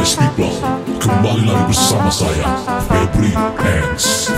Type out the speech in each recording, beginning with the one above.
nice people Kembali lagi bersama saya Febri Hanks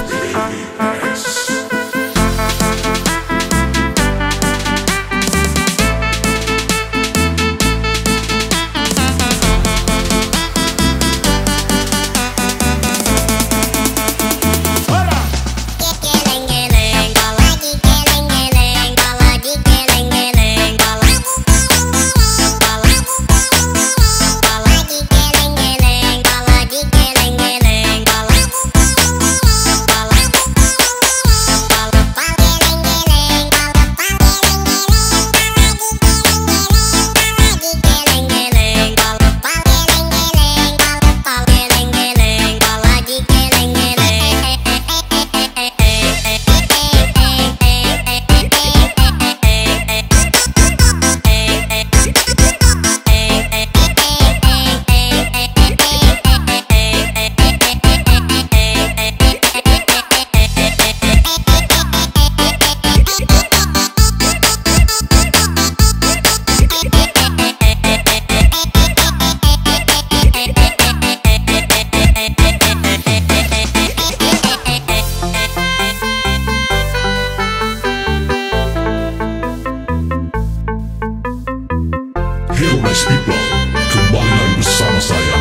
nice people Kembali lagi bersama saya.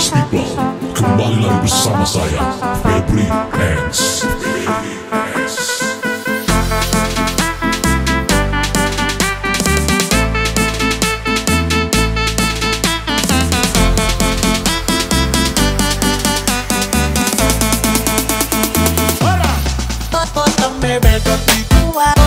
Nice people, kembali lagi bersama saya, Febri Hans Potong bebek Bebé contigo